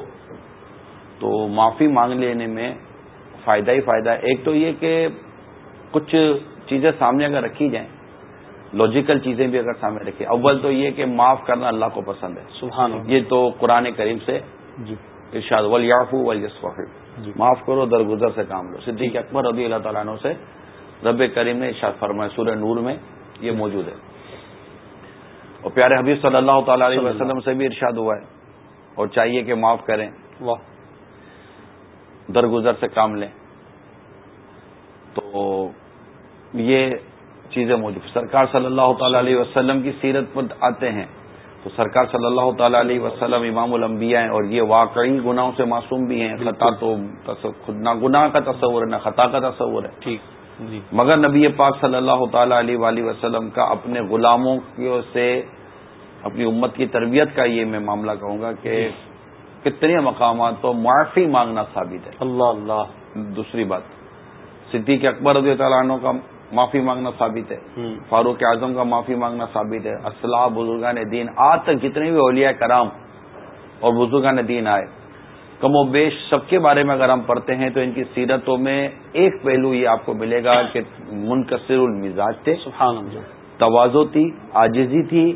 تو معافی مانگ لینے میں فائدہ ہی فائدہ ہے۔ ایک تو یہ کہ کچھ چیزیں سامنے اگر رکھی جائیں لاجیکل چیزیں بھی اگر سامنے رکھی اول تو یہ کہ معاف کرنا اللہ کو پسند ہے۔ سبحان یہ تو قرآن کریم سے جی۔ ارشاد ولیافو ولیسفر جی۔ معاف کرو درگزر سے کام لو۔ صدیق اکبر رضی اللہ تعالیٰ عنہ سے رب کریم نے ارشاد فرمایا سورہ نور میں یہ موجود ہے۔ اور پیارے حبیب صلی اللہ تعالی علیہ وسلم سے بھی ارشاد ہوا ہے۔ اور چاہیے کہ معاف کریں۔ درگزر سے کام لیں۔ تو یہ چیزیں موجود سرکار صلی اللہ تعالی علیہ وسلم کی سیرت پر آتے ہیں۔ تو سرکار صلی اللہ تعالی علیہ وسلم امام الانبیاء ہیں اور یہ واقعی گناہوں سے معصوم بھی ہیں۔ خطا تو خود نہ گناہ کا تصور ہے نہ خطا کا تصور ہے۔ ٹھیک۔ مگر نبی پاک صلی اللہ تعالی علیہ وآلہ وسلم کا اپنے غلاموں سے اپنی امت کی تربیت کا یہ میں معاملہ کہوں گا کہ جی۔ کتنے مقامات تو معافی مانگنا ثابت ہے۔ اللہ اللہ۔ دوسری بات صدیق اکبر رضی تعالیٰ عنہ کا معافی مانگنا ثابت ہے۔ فاروق اعظم کا معافی مانگنا ثابت ہے۔ اسلح بزرگان دین آج تک جتنے بھی اولیاء کرام اور بزرگان دین آئے کم و بیش سب کے بارے میں اگر ہم پڑھتے ہیں تو ان کی سیرتوں میں ایک پہلو یہ آپ کو ملے گا کہ منقصر المزاج تھے۔ توازو تھی آجزی تھی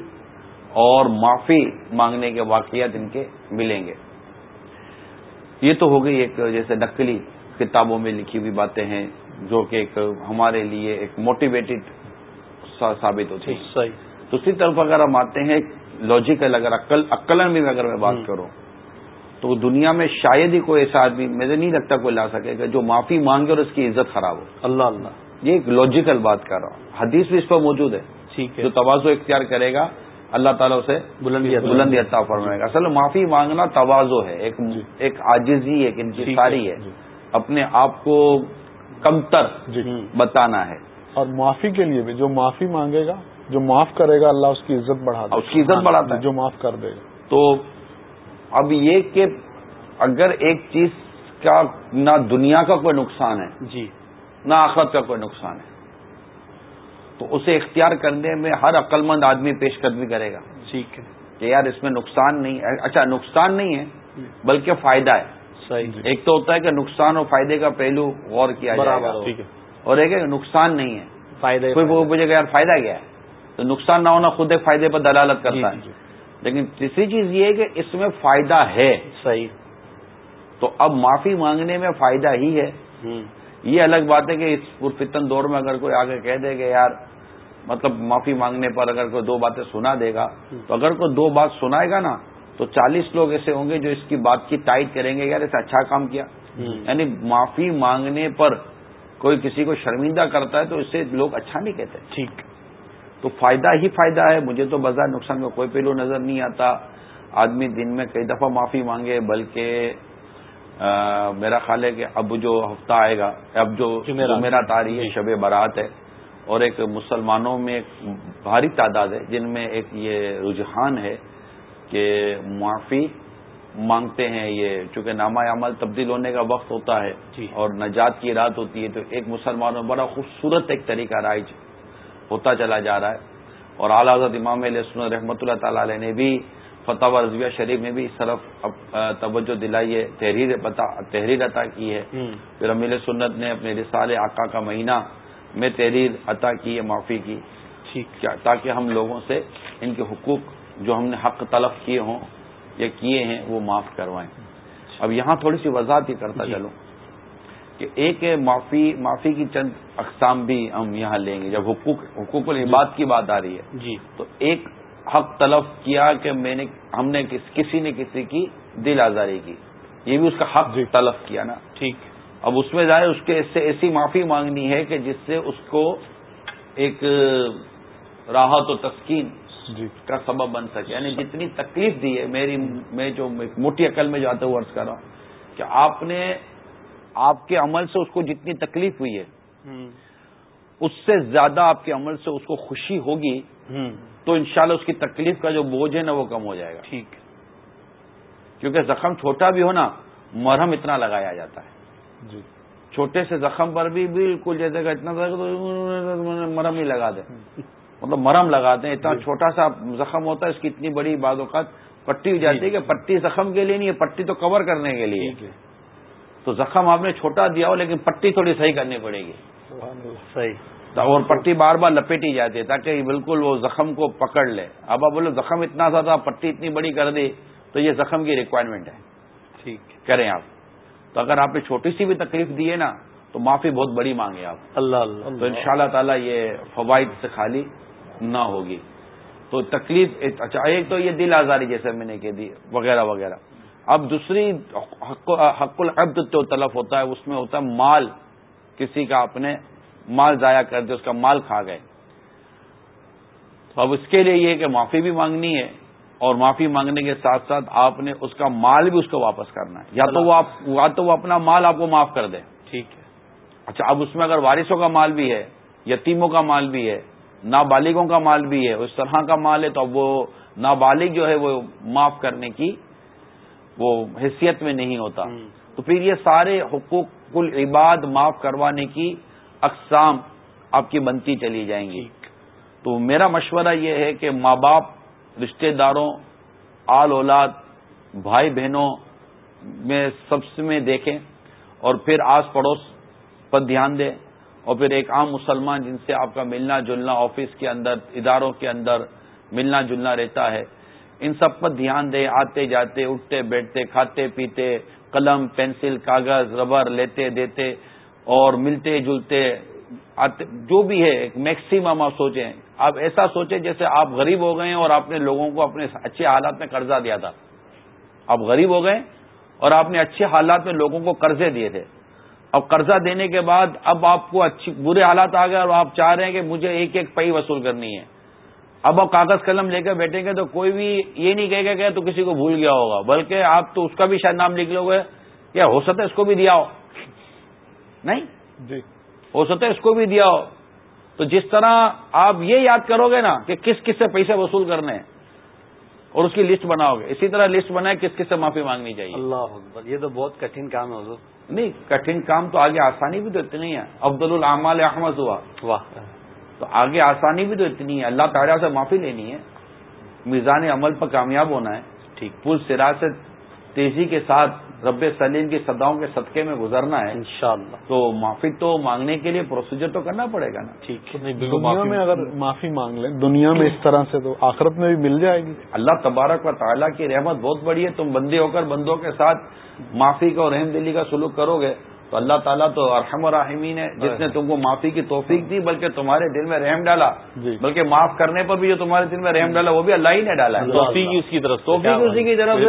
اور معافی مانگنے کے واقعات ان کے ملیں گے۔ یہ تو ہو گئی ایک جیسے نقلی کتابوں میں لکھی ہوئی باتیں ہیں جو کہ ایک ہمارے لیے ایک موٹیویٹڈ ثابت ہوتی صحیح۔ دوسری طرف اگر ہم آتے ہیں لاجیکل اگر عقل بھی اگر میں بات کروں تو دنیا میں شاید ہی کوئی ایسا آدمی مجھے نہیں لگتا کوئی لا سکے گا جو معافی مانگے اور اس کی عزت خراب ہو۔ اللہ اللہ۔ یہ ایک لاجیکل بات کر رہا ہوں۔ حدیث بھی اس پر موجود ہے۔ ٹھیک ہے۔ جو توازو اختیار کرے گا اللہ تعالیٰ اسے بلندی بلندی عطا فرمائے گا۔ اصل معافی مانگنا توازو ہے۔ ایک جی۔ ایک عاجزی ایک انتظاری ہے۔ جی۔ اپنے آپ کو کمتر جی۔ بتانا ہے۔ اور معافی کے لیے بھی جو معافی مانگے گا جو معاف کرے گا اللہ اس کی عزت بڑھا اس کی عزت بڑھاتا ہے۔ جو معاف کر دے گا۔ تو اب یہ کہ اگر ایک چیز کا نہ دنیا کا کوئی نقصان ہے جی۔ نہ آخرت کا کوئی نقصان ہے تو اسے اختیار کرنے میں ہر عقل مند آدمی پیش قدمی کرے گا۔ ٹھیک ہے۔ کہ یار اس میں نقصان نہیں ہے۔ اچھا نقصان نہیں ہے بلکہ فائدہ ہے۔ صحیح۔ ایک تو ہوتا ہے کہ نقصان اور فائدے کا پہلو غور کیا جائے گا۔ اور ایک ہے نقصان نہیں ہے۔ فائدہ کوئی وہ مجھے یار فائدہ کیا ہے؟ تو نقصان نہ ہونا خود ایک فائدے پر دلالت کرتا ہے جی، جی۔ لیکن تیسری چیز یہ ہے کہ اس میں فائدہ ہے۔ صحیح۔ تو اب معافی مانگنے میں فائدہ ہی ہے۔ یہ الگ بات ہے کہ اس پرفتن دور میں اگر کوئی آگے کہہ دے کہ یار مطلب معافی مانگنے پر اگر کوئی دو باتیں سنا دے گا تو اگر کوئی دو بات سنائے گا نا تو چالیس لوگ ایسے ہوں گے جو اس کی بات کی ٹائٹ کریں گے یار اسے اچھا کام کیا۔ یعنی معافی مانگنے پر کوئی کسی کو شرمندہ کرتا ہے تو اسے لوگ اچھا نہیں کہتے۔ ٹھیک۔ تو فائدہ ہی فائدہ ہے۔ مجھے تو بازار نقصان کا کوئی پہلو نظر نہیں آتا۔ آدمی دن میں کئی دفعہ معافی مانگے بلکہ میرا خیال ہے کہ اب جو ہفتہ آئے گا اب جو میرا تاریخ جی۔ شب برات ہے اور ایک مسلمانوں میں ایک بھاری تعداد ہے جن میں ایک یہ رجحان ہے کہ معافی مانگتے ہیں۔ یہ چونکہ نامہ عمل تبدیل ہونے کا وقت ہوتا ہے جی۔ اور نجات کی رات ہوتی ہے تو ایک مسلمانوں بڑا خوبصورت ایک طریقہ رائج ہوتا چلا جا رہا ہے۔ اور اعلیٰ حضرت امام علیہ رحمۃ اللہ تعالی علیہ نے بھی فتح رضویہ شریف میں بھی اس طرف توجہ دلائی ہے تحریر تحریر عطا کی ہے۔ پھر امیل سنت نے اپنے رسال آقا کا مہینہ میں تحریر عطا کی ہے معافی کی۔ کیا تاکہ ہم لوگوں سے ان کے حقوق جو ہم نے حق تلف کیے ہوں یا کیے ہیں وہ معاف کروائیں۔ اب یہاں تھوڑی سی وضاحت ہی کرتا جی۔ چلوں۔ کہ ایک معافی معافی کی چند اقسام بھی ہم یہاں لیں گے۔ جب حقوق حقوق العباد کی بات آ رہی ہے جی۔ تو ایک حق تلف کیا کہ میں نے ہم نے کسی نے کسی کی دل آزاری کی۔ یہ بھی اس کا حق جی۔ تلف کیا نا۔ ٹھیک۔ اب اس میں ظاہر اس کے اس سے ایسی معافی مانگنی ہے کہ جس سے اس کو ایک راحت و تسکین جی۔ کا سبب بن سکے۔ یعنی جتنی تکلیف دی ہے میری میں جو موٹی عقل میں آتے ہوئے عرض کر رہا ہوں کہ آپ نے آپ کے عمل سے اس کو جتنی تکلیف ہوئی ہے اس سے زیادہ آپ کے عمل سے اس کو خوشی ہوگی تو انشاءاللہ اس کی تکلیف کا جو بوجھ ہے نا وہ کم ہو جائے گا۔ ٹھیک۔ کیونکہ زخم چھوٹا بھی ہو نا مرہم اتنا لگایا جاتا ہے۔ جی۔ چھوٹے سے زخم پر بھی بالکل جیسے کہ اتنا مرہم ہی لگا دیں مطلب مرہم لگا دیں اتنا جی۔ چھوٹا سا زخم ہوتا ہے اس کی اتنی بڑی بعض اوقات پٹی ہو جاتی ہے کہ پٹی زخم کے لیے نہیں ہے پٹی تو کور کرنے کے لیے تو زخم آپ نے چھوٹا دیا ہو لیکن پٹی تھوڑی صحیح کرنی پڑے گی۔ صحیح۔ اور پٹی بار بار لپیٹی جاتی ہے تاکہ بالکل وہ زخم کو پکڑ لے۔ اب آپ بولے زخم اتنا سا تھا پٹی اتنی بڑی کر دی تو یہ زخم کی ریکوائرمنٹ ہے۔ ٹھیک۔ کریں آپ۔ تو اگر آپ نے چھوٹی سی بھی تکلیف دی ہے نا تو معافی بہت بڑی مانگے آپ۔ اللہ اللہ۔ تو ان شاء اللہ تعالیٰ یہ فوائد سے خالی نہ ہوگی۔ تو تکلیف اچھا ایک تو یہ دل آزاری جیسے میں نے کہہ دی وغیرہ وغیرہ۔ اب دوسری حق العبد جو تلف ہوتا ہے اس میں ہوتا ہے مال۔ کسی کا اپنے مال ضائع کر دے اس کا مال کھا گئے۔ تو اب اس کے لیے یہ کہ معافی بھی مانگنی ہے اور معافی مانگنے کے ساتھ ساتھ آپ نے اس کا مال بھی اس کو واپس کرنا ہے۔ یا تو وہ آپ یا تو وہ اپنا مال آپ کو معاف کر دیں ٹھیک ہے۔ اچھا اب اس میں اگر وارثوں کا مال بھی ہے یتیموں کا مال بھی ہے نابالغوں کا مال بھی ہے اس طرح کا مال ہے تو اب وہ نابالغ جو ہے وہ معاف کرنے کی وہ حیثیت میں نہیں ہوتا۔ تو پھر یہ سارے حقوق العباد معاف کروانے کی اقسام آپ کی بنتی چلی جائیں گی۔ تو میرا مشورہ یہ ہے کہ ماں باپ رشتہ داروں آل اولاد بھائی بہنوں میں سب سے میں دیکھیں اور پھر آس پڑوس پر دھیان دیں۔ اور پھر ایک عام مسلمان جن سے آپ کا ملنا جلنا آفس کے اندر اداروں کے اندر ملنا جلنا رہتا ہے ان سب پر دھیان دیں آتے جاتے، اٹھتے، بیٹھتے، کھاتے، پیتے، قلم، پینسل، کاغذ، ربر لیتے، دیتے اور ملتے، جلتے جو بھی ہے میکسیمم آپ سوچیں۔ آپ ایسا سوچیں جیسے آپ غریب ہو گئے ہیں اور آپ نے لوگوں کو اپنے اچھے حالات میں قرضہ دیا تھا۔ آپ غریب ہو گئے اور آپ نے اچھے حالات میں لوگوں کو قرضے دیے تھے۔ اب قرضہ دینے کے بعد اب آپ کو اچھی، برے حالات آ گئے اور آپ چاہ رہے ہیں کہ مجھے ایک ایک پئی وصول کرنی ہے۔ اب آپ کاغذ قلم لے کر بیٹھیں گے تو کوئی بھی یہ نہیں کہے گا کہ تو کسی کو بھول گیا ہوگا بلکہ آپ تو اس کا بھی شاید نام لکھ لو گے یا ہو سکتا ہے اس کو بھی دیا ہو۔ نہیں؟ جی۔ ہو سکتا ہے اس کو بھی دیا ہو۔ تو جس طرح آپ یہ یاد کرو گے نا کہ کس کس سے پیسے وصول کرنے ہیں اور اس کی لسٹ بناؤ گے۔ اسی طرح لسٹ بنائے کس کس سے معافی مانگنی چاہیے۔ اللہ یہ تو بہت کٹھن کام ہے حضور۔ نہیں کٹھن کام تو آگے آسانی بھی تو اتنی ہے۔ عبد العمال احمد ہوا۔ واہ۔ تو آگے آسانی بھی تو اتنی ہے۔ اللہ تعالیٰ سے معافی لینی ہے۔ میزان عمل پر کامیاب ہونا ہے۔ ٹھیک۔ پل سرا سے تیزی کے ساتھ رب سلیم کی سداؤں کے صدقے میں گزرنا ہے۔ انشاءاللہ۔ تو معافی تو مانگنے کے لیے پروسیجر تو کرنا پڑے گا نا۔ ٹھیک دنیا میں اگر معافی مانگ لیں دنیا میں اس طرح سے تو آخرت میں بھی مل جائے گی۔ اللہ تبارک و تعالیٰ کی رحمت بہت بڑی ہے۔ تم بندے ہو کر بندوں کے ساتھ معافی کا اور رحم دلی کا سلوک کرو گے۔ تو اللہ تعالیٰ تو ارحم الرحمین ہے جس نے تم کو معافی کی توفیق دی بلکہ تمہارے دل میں رحم ڈالا۔ جی۔ بلکہ معاف کرنے پر بھی جو تمہارے دل میں رحم ڈالا وہ بھی اللہ ہی نے ڈالا ہے۔ توفیق اس کی طرف توفیق اسی کی طرف سے۔